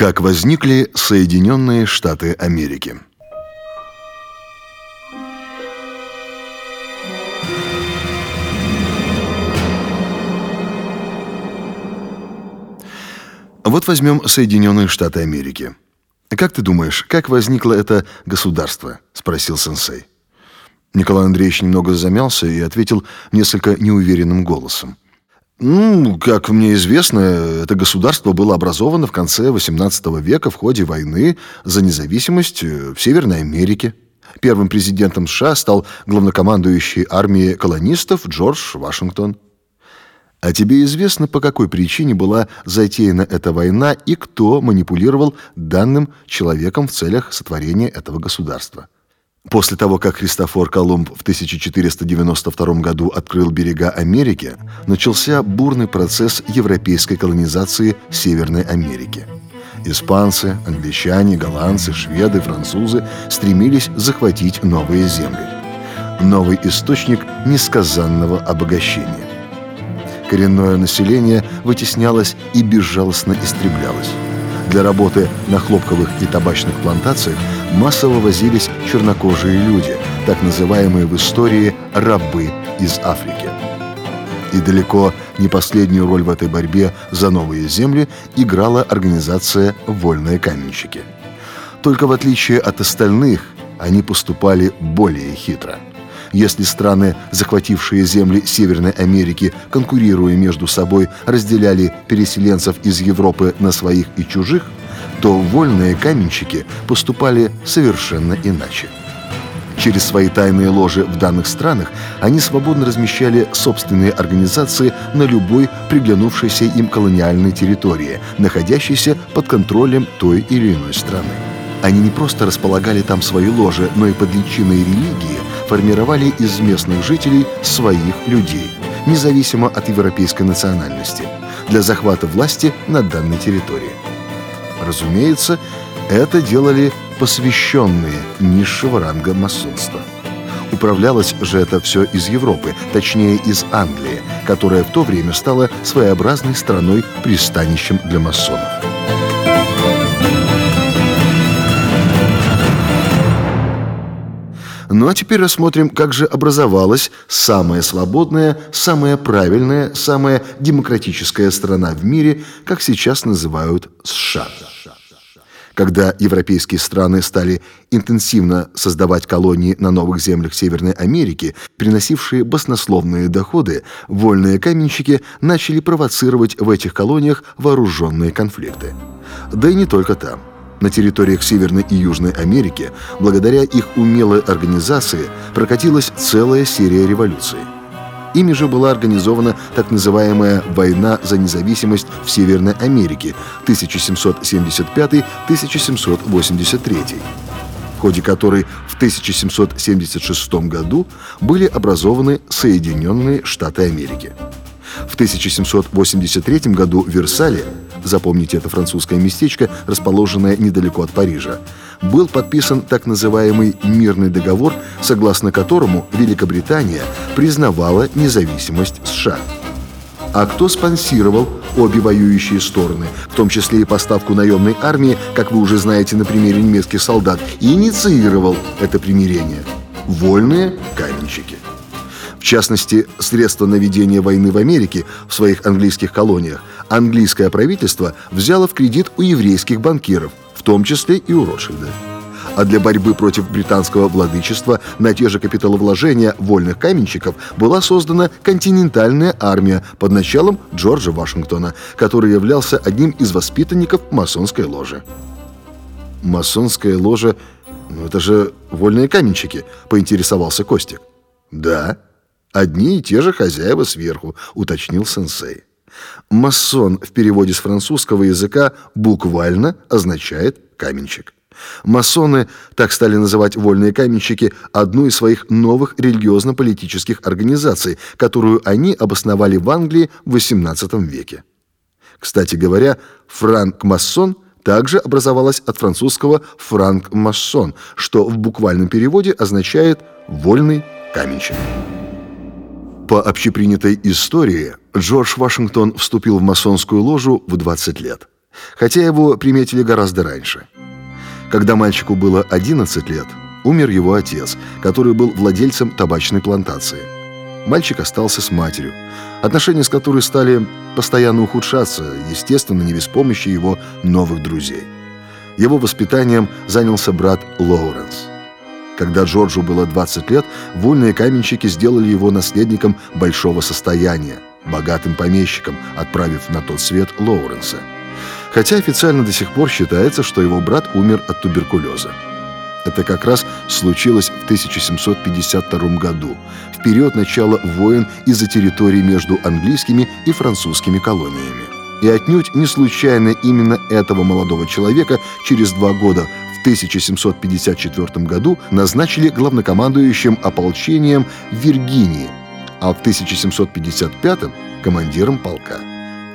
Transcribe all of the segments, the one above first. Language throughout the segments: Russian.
Как возникли Соединенные Штаты Америки? Вот возьмем Соединенные Штаты Америки. Как ты думаешь, как возникло это государство? Спросил сенсей. Николай Андреевич немного замялся и ответил несколько неуверенным голосом. Ну, как мне известно, это государство было образовано в конце XVIII века в ходе войны за независимость в Северной Америке. Первым президентом США стал главнокомандующий армией колонистов Джордж Вашингтон. А тебе известно, по какой причине была затеяна эта война и кто манипулировал данным человеком в целях сотворения этого государства? После того, как Христофор Колумб в 1492 году открыл берега Америки, начался бурный процесс европейской колонизации Северной Америки. Испанцы, англичане, голландцы, шведы, французы стремились захватить новые земли. Новый источник несказанного обогащения. Коренное население вытеснялось и безжалостно истреблялось. Для работы на хлопковых и табачных плантациях массово возились чернокожие люди, так называемые в истории «рабы из Африки». И далеко не последнюю роль в этой борьбе за новые земли играла организация «Вольные каменщики». Только в отличие от остальных, они поступали более хитро – если страны, захватившие земли Северной Америки, конкурируя между собой, разделяли переселенцев из Европы на своих и чужих, то вольные каменщики поступали совершенно иначе. Через свои тайные ложи в данных странах они свободно размещали собственные организации на любой приглянувшейся им колониальной территории, находящейся под контролем той или иной страны. Они не просто располагали там свои ложи, но и под личиной религии формировали из местных жителей своих людей, независимо от европейской национальности, для захвата власти на данной территории. Разумеется, это делали посвященные низшего ранга масонства. Управлялось же это все из Европы, точнее из Англии, которая в то время стала своеобразной страной-пристанищем для масонов. Ну а теперь рассмотрим, как же образовалась самая свободная, самая правильная, самая демократическая страна в мире, как сейчас называют США. Когда европейские страны стали интенсивно создавать колонии на новых землях Северной Америки, приносившие баснословные доходы, вольные каменщики начали провоцировать в этих колониях вооруженные конфликты. Да и не только там. На территориях Северной и Южной Америки, благодаря их умелой организации, прокатилась целая серия революций. Ими же была организована так называемая «Война за независимость в Северной Америке» 1775-1783, в ходе которой в 1776 году были образованы Соединенные Штаты Америки. В 1783 году в Версале, запомните это французское местечко, расположенное недалеко от Парижа, был подписан так называемый мирный договор, согласно которому Великобритания признавала независимость США. А кто спонсировал обе воюющие стороны, в том числе и поставку наемной армии, как вы уже знаете на примере немецких солдат, и инициировал это примирение? Вольные каменщики. В частности, средства наведения войны в Америке в своих английских колониях английское правительство взяло в кредит у еврейских банкиров, в том числе и у Ротшильда. А для борьбы против британского владычества на те же капиталовложения вольных каменщиков была создана континентальная армия под началом Джорджа Вашингтона, который являлся одним из воспитанников масонской ложи. Масонская ложа ну, это же вольные каменщики, поинтересовался Костик. Да, Одни и те же хозяева сверху, уточнил сенсей. Масон в переводе с французского языка буквально означает каменщик. Масоны, так стали называть вольные каменщики, одну из своих новых религиозно-политических организаций, которую они обосновали в Англии в XVIII веке. Кстати говоря, франк-масон также образовалась от французского франк-масон, что в буквальном переводе означает «вольный каменщик». По общепринятой истории, Джордж Вашингтон вступил в масонскую ложу в 20 лет. хотя его приметили гораздо раньше. Когда мальчику было 11 лет, умер его отец, который был владельцем табачной плантации. Мальчик остался с матерью, отношения с которой стали постоянно ухудшаться, естественно, не без помощи его новых друзей. Его воспитанием занялся брат Лоуренс. Когда Джорджу было 20 лет, вольные каменщики сделали его наследником большого состояния, богатым помещиком, отправив на тот свет Лоуренса. Хотя официально до сих пор считается, что его брат умер от туберкулеза. Это как раз случилось в 1752 году, в период начала войн из-за территории между английскими и французскими колониями. И отнюдь не случайно именно этого молодого человека через два года в 1754 году назначили главнокомандующим ополчением Виргинии, а в 1755 – командиром полка.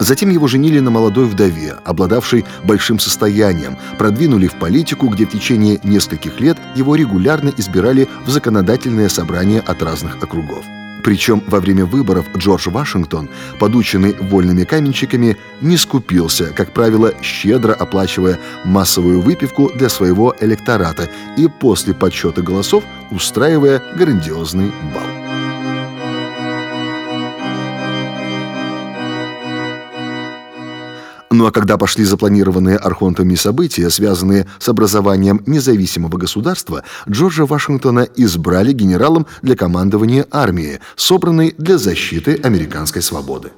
Затем его женили на молодой вдове, обладавшей большим состоянием, продвинули в политику, где в течение нескольких лет его регулярно избирали в законодательное собрание от разных округов. Причем во время выборов Джордж Вашингтон, подученный вольными каменщиками, не скупился, как правило, щедро оплачивая массовую выпивку для своего электората и после подсчета голосов устраивая грандиозный бал. Ну а когда пошли запланированные архонтами события, связанные с образованием независимого государства, Джорджа Вашингтона избрали генералом для командования армии, собранной для защиты американской свободы.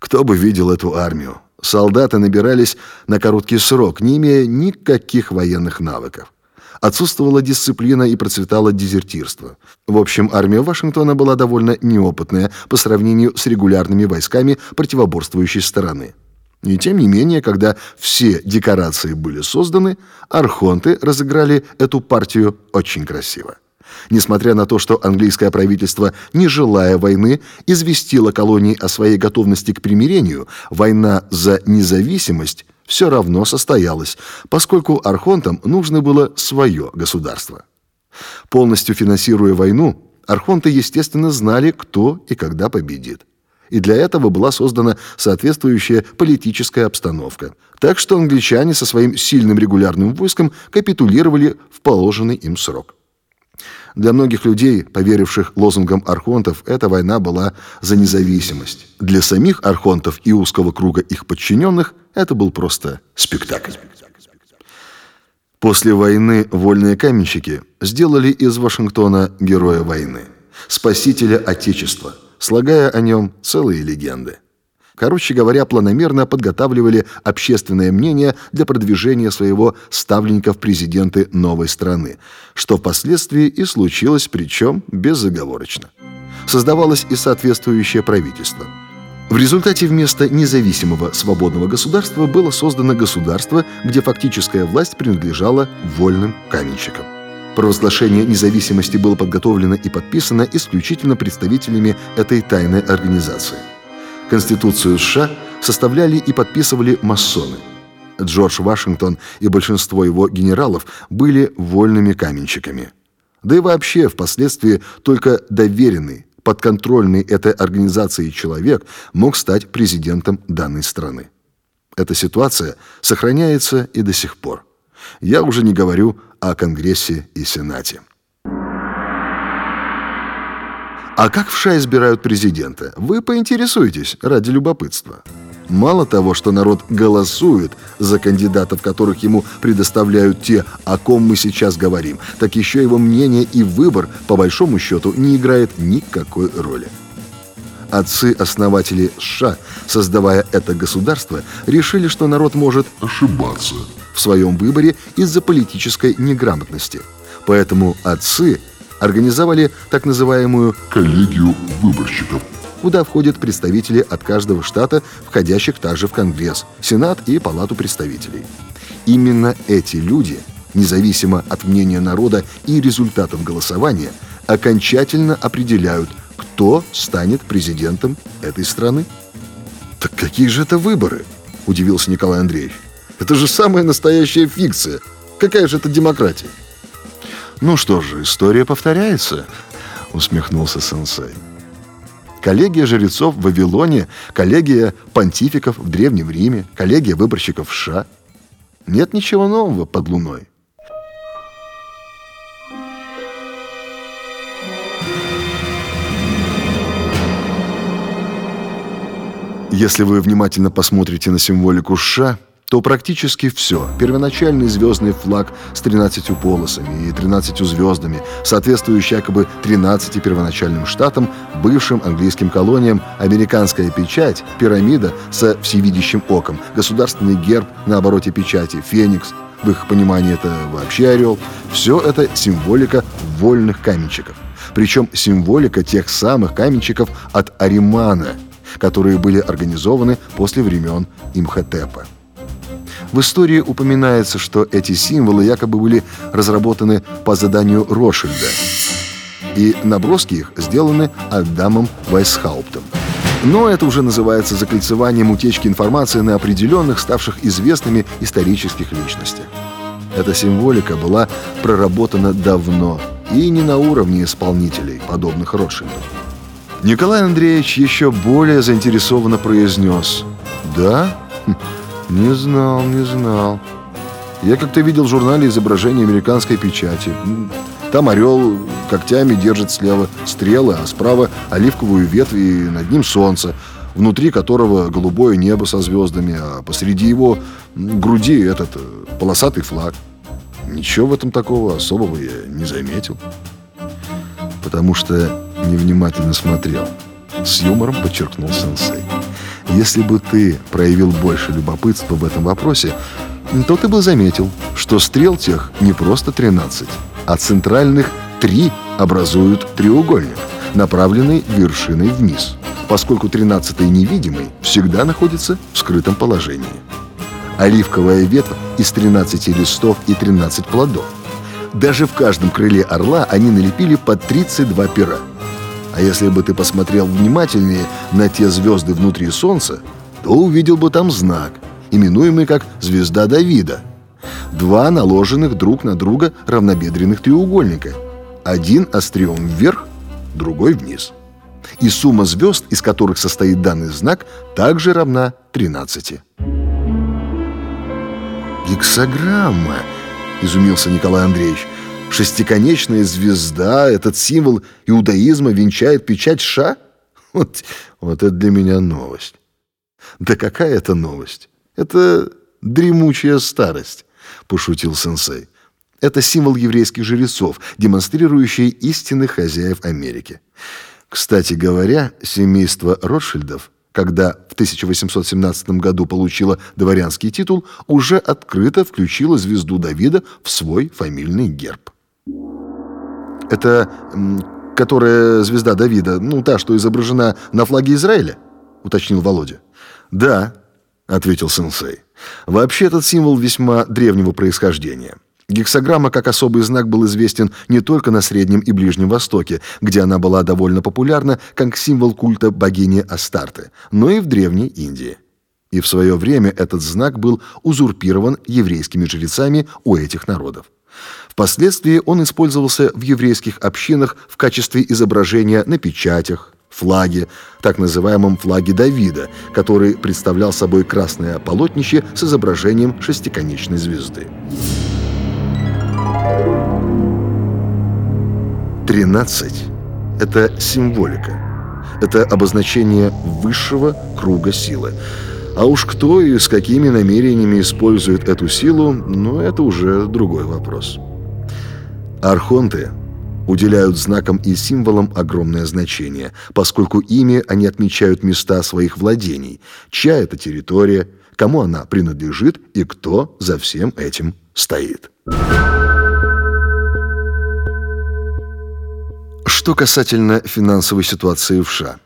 Кто бы видел эту армию? Солдаты набирались на короткий срок, не имея никаких военных навыков. Отсутствовала дисциплина и процветало дезертирство. В общем, армия Вашингтона была довольно неопытная по сравнению с регулярными войсками противоборствующей стороны. И тем не менее, когда все декорации были созданы, архонты разыграли эту партию очень красиво. Несмотря на то, что английское правительство, не желая войны, известило колонии о своей готовности к примирению, война за независимость все равно состоялась, поскольку архонтам нужно было свое государство. Полностью финансируя войну, архонты, естественно, знали, кто и когда победит и для этого была создана соответствующая политическая обстановка. Так что англичане со своим сильным регулярным войском капитулировали в положенный им срок. Для многих людей, поверивших лозунгам архонтов, эта война была за независимость. Для самих архонтов и узкого круга их подчиненных это был просто спектакль. После войны вольные каменщики сделали из Вашингтона героя войны, спасителя Отечества – слагая о нем целые легенды. Короче говоря, планомерно подготавливали общественное мнение для продвижения своего ставленника в президенты новой страны, что впоследствии и случилось, причем безоговорочно. Создавалось и соответствующее правительство. В результате вместо независимого свободного государства было создано государство, где фактическая власть принадлежала вольным каменщикам. Провозглашение независимости было подготовлено и подписано исключительно представителями этой тайной организации. Конституцию США составляли и подписывали масоны. Джордж Вашингтон и большинство его генералов были вольными каменщиками. Да и вообще, впоследствии только доверенный, подконтрольный этой организации человек мог стать президентом данной страны. Эта ситуация сохраняется и до сих пор. Я уже не говорю о Конгрессе и Сенате. А как в США избирают президента? Вы поинтересуетесь ради любопытства. Мало того, что народ голосует за кандидатов, которых ему предоставляют те, о ком мы сейчас говорим, так еще его мнение и выбор, по большому счету, не играет никакой роли. Отцы-основатели США, создавая это государство, решили, что народ может ошибаться в своем выборе из-за политической неграмотности. Поэтому отцы организовали так называемую «коллегию выборщиков», куда входят представители от каждого штата, входящих также в Конгресс, Сенат и Палату представителей. Именно эти люди, независимо от мнения народа и результатов голосования, окончательно определяют, кто станет президентом этой страны. «Так какие же это выборы?» – удивился Николай Андреевич. Это же самая настоящая фикция. Какая же это демократия? Ну что же, история повторяется, усмехнулся сенсей. коллегия жрецов в Вавилоне, коллегия понтификов в Древнем Риме, коллегия выборщиков в США. Нет ничего нового под луной. Если вы внимательно посмотрите на символику США, то практически все. Первоначальный звездный флаг с 13 полосами и 13 звездами, соответствующий якобы 13 первоначальным штатам, бывшим английским колониям, американская печать, пирамида со всевидящим оком, государственный герб на обороте печати, феникс, в их понимании это вообще орел. Все это символика вольных каменщиков. Причем символика тех самых каменщиков от Аримана – которые были организованы после времен Имхотепа. В истории упоминается, что эти символы якобы были разработаны по заданию Ротшильда, и наброски их сделаны Адамом Вайсхауптом. Но это уже называется закольцеванием утечки информации на определенных, ставших известными исторических личностях. Эта символика была проработана давно и не на уровне исполнителей, подобных Ротшильду. Николай Андреевич еще более заинтересованно произнес. «Да? Не знал, не знал. Я как-то видел в журнале изображение американской печати. Там орел когтями держит слева стрелы, а справа оливковую ветвь и над ним солнце, внутри которого голубое небо со звездами, а посреди его груди этот э, полосатый флаг. Ничего в этом такого особого я не заметил. Потому что невнимательно смотрел. С юмором подчеркнул сенсей. Если бы ты проявил больше любопытства в этом вопросе, то ты бы заметил, что стрел тех не просто 13, а центральных три образуют треугольник, направленный вершиной вниз, поскольку 13-й невидимый всегда находится в скрытом положении. Оливковая ветвь из 13 листов и 13 плодов. Даже в каждом крыле орла они налепили по 32 пера – а если бы ты посмотрел внимательнее на те звезды внутри Солнца, то увидел бы там знак, именуемый как «Звезда Давида». Два наложенных друг на друга равнобедренных треугольника. Один острием вверх, другой вниз. И сумма звезд, из которых состоит данный знак, также равна 13. «Гексограмма!» – изумился Николай Андреевич – Шестиконечная звезда, этот символ иудаизма венчает печать Ша? Вот, вот это для меня новость. Да какая это новость? Это дремучая старость, пошутил сенсей. Это символ еврейских жрецов, демонстрирующий истинных хозяев Америки. Кстати говоря, семейство Ротшильдов, когда в 1817 году получило дворянский титул, уже открыто включило звезду Давида в свой фамильный герб. Это которая звезда Давида, ну, та, что изображена на флаге Израиля?» — уточнил Володя. «Да», — ответил сенсей. «Вообще этот символ весьма древнего происхождения». Гексограмма как особый знак был известен не только на Среднем и Ближнем Востоке, где она была довольно популярна как символ культа богини Астарты, но и в Древней Индии. И в свое время этот знак был узурпирован еврейскими жрецами у этих народов. Впоследствии он использовался в еврейских общинах в качестве изображения на печатях, флаге, так называемом флаге Давида, который представлял собой красное полотнище с изображением шестиконечной звезды. 13 – это символика. Это обозначение высшего круга силы. А уж кто и с какими намерениями использует эту силу, ну, это уже другой вопрос. Архонты уделяют знакам и символам огромное значение, поскольку ими они отмечают места своих владений, чья это территория, кому она принадлежит и кто за всем этим стоит. Что касательно финансовой ситуации в США,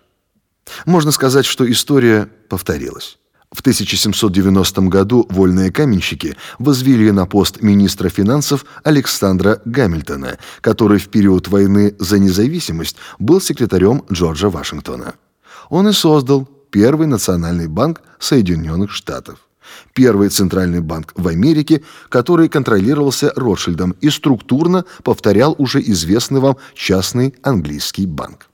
можно сказать, что история повторилась. В 1790 году вольные каменщики возвели на пост министра финансов Александра Гамильтона, который в период войны за независимость был секретарем Джорджа Вашингтона. Он и создал первый национальный банк Соединенных Штатов. Первый центральный банк в Америке, который контролировался Ротшильдом и структурно повторял уже известный вам частный английский банк.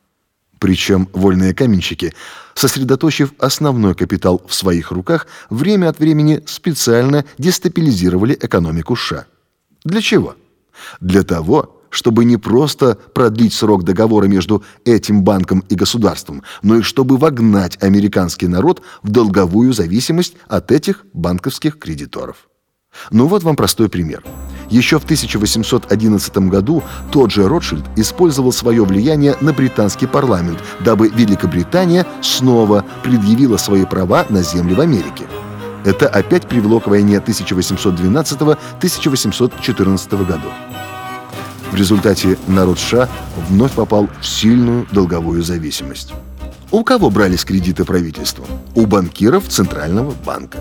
Причем вольные каменщики, сосредоточив основной капитал в своих руках, время от времени специально дестабилизировали экономику США. Для чего? Для того, чтобы не просто продлить срок договора между этим банком и государством, но и чтобы вогнать американский народ в долговую зависимость от этих банковских кредиторов. Ну вот вам простой пример. Еще в 1811 году тот же Ротшильд использовал свое влияние на британский парламент, дабы Великобритания снова предъявила свои права на земли в Америке. Это опять привело к войне 1812-1814 годов. В результате народ США вновь попал в сильную долговую зависимость. У кого брались кредиты правительства? У банкиров Центрального банка.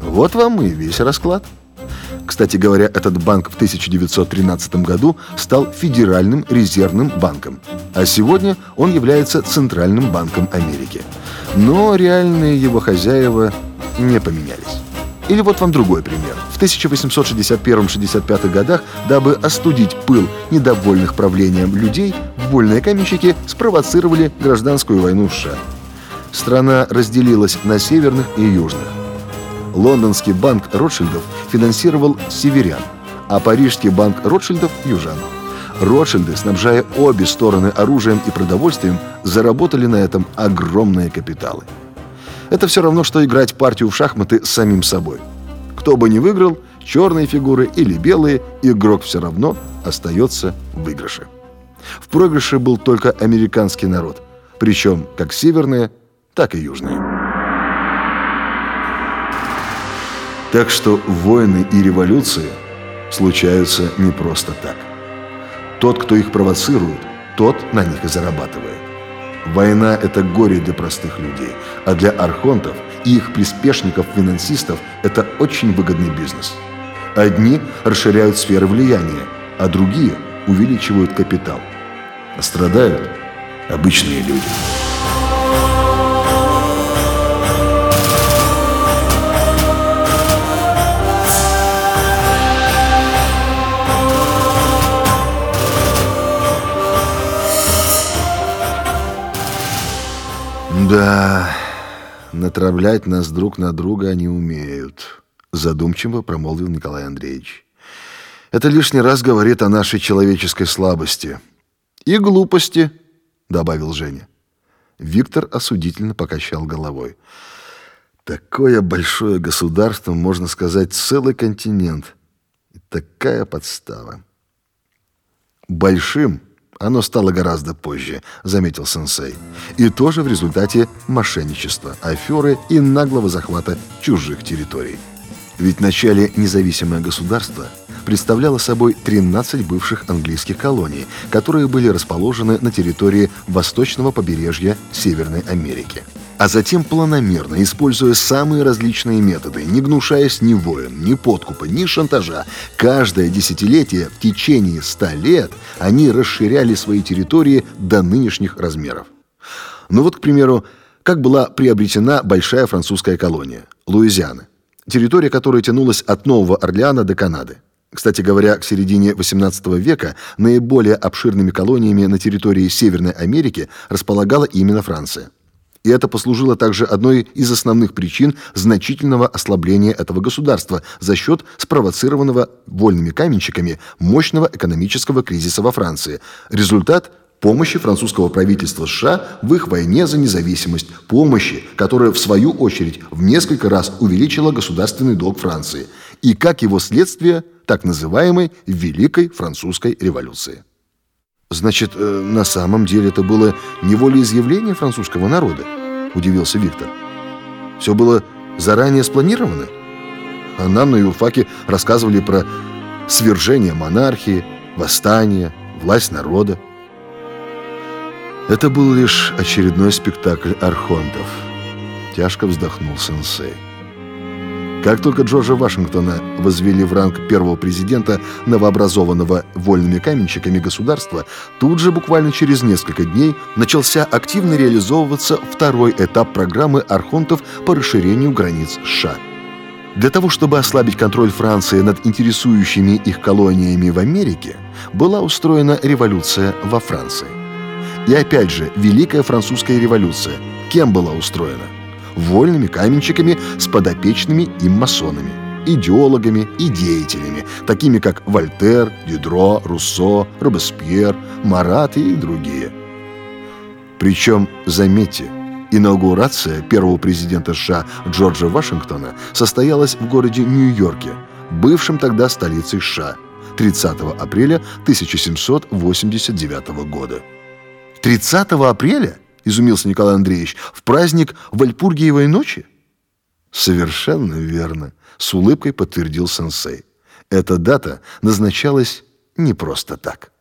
Вот вам и весь расклад. Кстати говоря, этот банк в 1913 году стал Федеральным резервным банком, а сегодня он является Центральным банком Америки. Но реальные его хозяева не поменялись. Или вот вам другой пример. В 1861-65 годах, дабы остудить пыл недовольных правлением людей, вольные каменщики спровоцировали гражданскую войну в США. Страна разделилась на северных и южных. Лондонский банк Ротшильдов финансировал северян, а парижский банк Ротшильдов – южан. Ротшильды, снабжая обе стороны оружием и продовольствием, заработали на этом огромные капиталы. Это все равно, что играть партию в шахматы с самим собой. Кто бы ни выиграл, черные фигуры или белые, игрок все равно остается в выигрыше. В проигрыше был только американский народ, причем как северные, так и южные. Так что войны и революции случаются не просто так. Тот, кто их провоцирует, тот на них и зарабатывает. Война – это горе для простых людей, а для архонтов и их приспешников-финансистов это очень выгодный бизнес. Одни расширяют сферы влияния, а другие увеличивают капитал. А страдают обычные люди. Да, натравлять нас друг на друга они умеют, задумчиво промолвил Николай Андреевич. Это лишний раз говорит о нашей человеческой слабости и глупости, добавил Женя. Виктор осудительно покачал головой. Такое большое государство, можно сказать, целый континент. И такая подстава. Большим оно стало гораздо позже, заметил сенсей. И тоже в результате мошенничества, аферы и наглого захвата чужих территорий. Ведь в начале независимое государство представляло собой 13 бывших английских колоний, которые были расположены на территории восточного побережья Северной Америки а затем планомерно, используя самые различные методы, не гнушаясь ни воин, ни подкупа, ни шантажа. Каждое десятилетие в течение ста лет они расширяли свои территории до нынешних размеров. Ну вот, к примеру, как была приобретена большая французская колония – Луизиана, территория которой тянулась от Нового Орлеана до Канады. Кстати говоря, к середине XVIII века наиболее обширными колониями на территории Северной Америки располагала именно Франция – и это послужило также одной из основных причин значительного ослабления этого государства за счет спровоцированного вольными каменщиками мощного экономического кризиса во Франции. Результат помощи французского правительства США в их войне за независимость, помощи, которая в свою очередь в несколько раз увеличила государственный долг Франции, и как его следствие так называемой Великой французской революции. Значит, э, на самом деле это было не волеизъявление французского народа, удивился Виктор. Все было заранее спланировано? А нам на юрфаке рассказывали про свержение монархии, восстание, власть народа. Это был лишь очередной спектакль архонтов. Тяжко вздохнул сенсей. Как только Джорджа Вашингтона возвели в ранг первого президента новообразованного вольными каменщиками государства, тут же буквально через несколько дней начался активно реализовываться второй этап программы архонтов по расширению границ США. Для того, чтобы ослабить контроль Франции над интересующими их колониями в Америке, была устроена революция во Франции. И опять же, Великая Французская революция. Кем была устроена? Вольными каменщиками с подопечными им масонами, идеологами и деятелями, такими как Вольтер, Дидро, Руссо, Робеспьер, Марат и другие. Причем, заметьте, инаугурация первого президента США Джорджа Вашингтона состоялась в городе Нью-Йорке, бывшем тогда столицей США, 30 апреля 1789 года. 30 апреля, изумился Николай Андреевич, в праздник Вальпургиевой ночи? Совершенно верно, с улыбкой подтвердил сенсей. Эта дата назначалась не просто так.